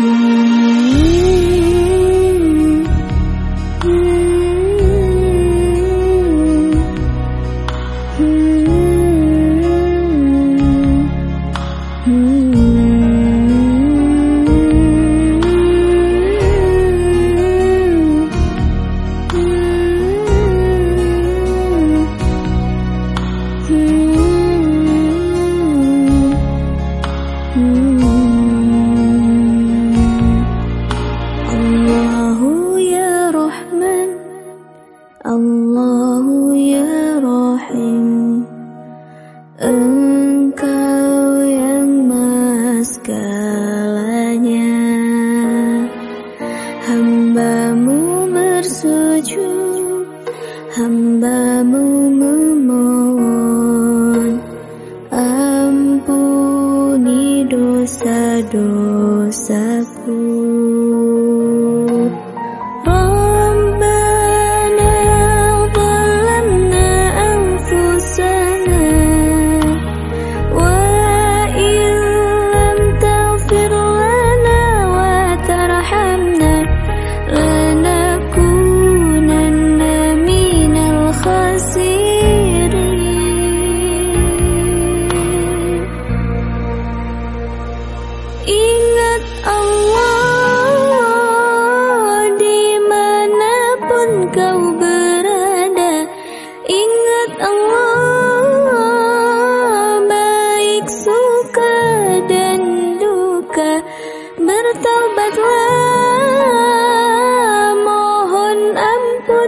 Allahu Hambamu memohon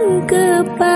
kepada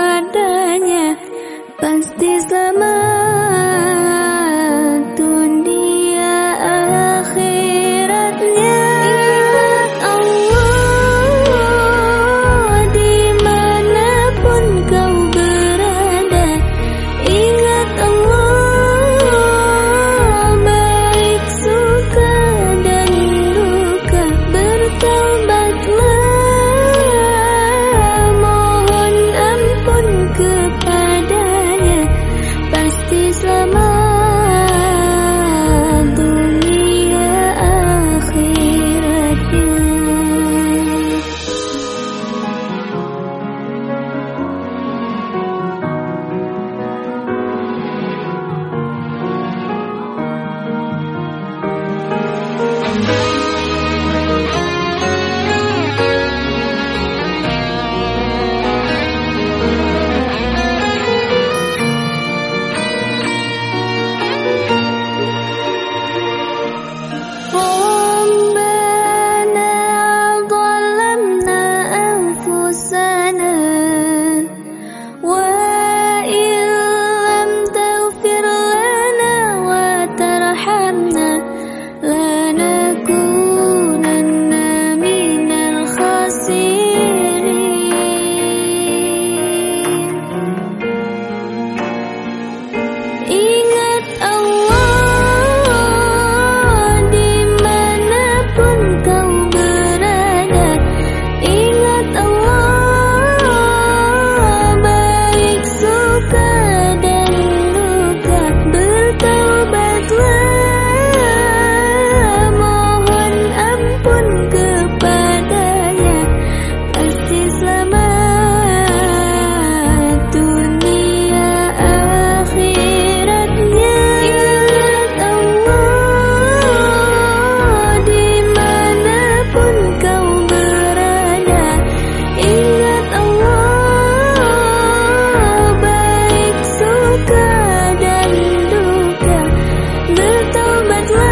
domat